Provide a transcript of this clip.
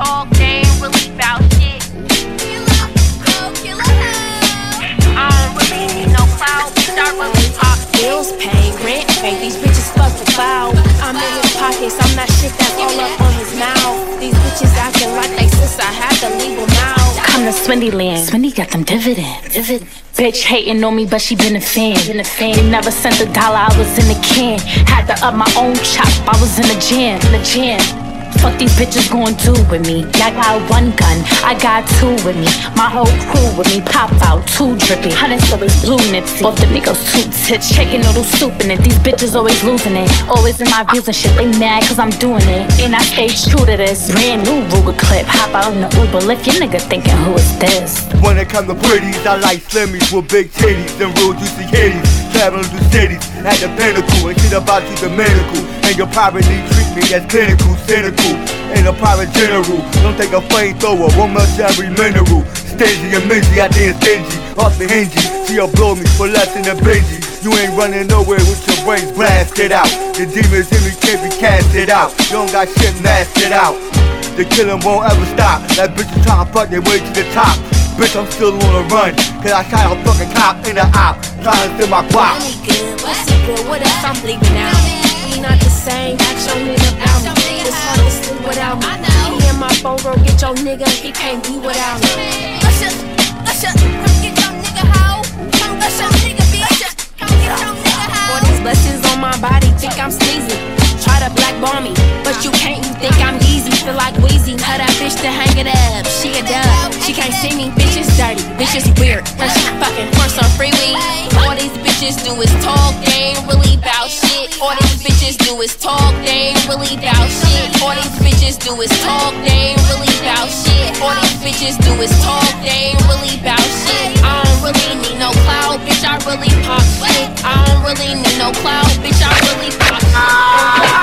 talk, they ain't really bout shit. I don't really need no clout, bitch, I really pop Bills paid, rent paid, these bitches fuck the foul. I'm in his pockets, I'm not shit that's all up on his mouth. These bitches acting like they sis, I had to leave them out. Come to Swindy land. Swindy got them dividends. Bitch hating on me, but she been a fan. Been a fan. They never sent a dollar, I was in the can. Had to up my own chop, I was in the jam. In the jam. Fuck these bitches going do with me. I got one gun, I got two with me. My whole crew with me, pop out, two drippy. Hundred stories, blue nipsy. Both the niggas two tits, shaking noodle soup in it. These bitches always losing it. Always in my views and shit, they mad cause I'm doing it. And I stay true to this. Brand new Ruger clip, hop out in the Uber, lift your nigga thinking who is this? When it come to pretties, I like slimmies with big titties and real juicy kitties. Traveling through cities at the pinnacle and shit about you dominical. And your poverty me as clinical, cynical. Ain't a private general. Don't take a flamethrower, one much every mineral. Stingy and mingy, I did stingy. Off the hingy, she'll blow me for less than a Benji. You ain't running nowhere with your brains blasted out. The demons in me can't be casted out. You don't got shit mastered out. The killing won't ever stop. That bitch is trying to fuck their way to the top. Bitch, I'm still on the run. Cause I shot a fucking cop in the op. Trying to steal my. Money good, what's good? What else I'm bleeding out? We not the same, ask your nigga about me. It's hard to sleep without me. Me and my phone gon' get your nigga, he can't be without me. Usher, Usher, come get your nigga hoe. Come get your nigga, bitch. Come get your nigga hoe. All these blessings on my body, think I'm sneezy. Try to blackball me, but you can't, you think I'm easy. Feel like Wheezy, tell that bitch to hang it up. She a dub, she can't see me, bitch is dirty, bitch is weird. Cause she fucking for some free weed. All these bitches do is talk, they All these bitches do is talk, they ain't really bout shit. All these bitches do is talk, they ain't really bout shit. All these bitches do is talk, they ain't really bout shit. I don't really need no clout, bitch, I really pop shit. I don't really need no clout, bitch, I really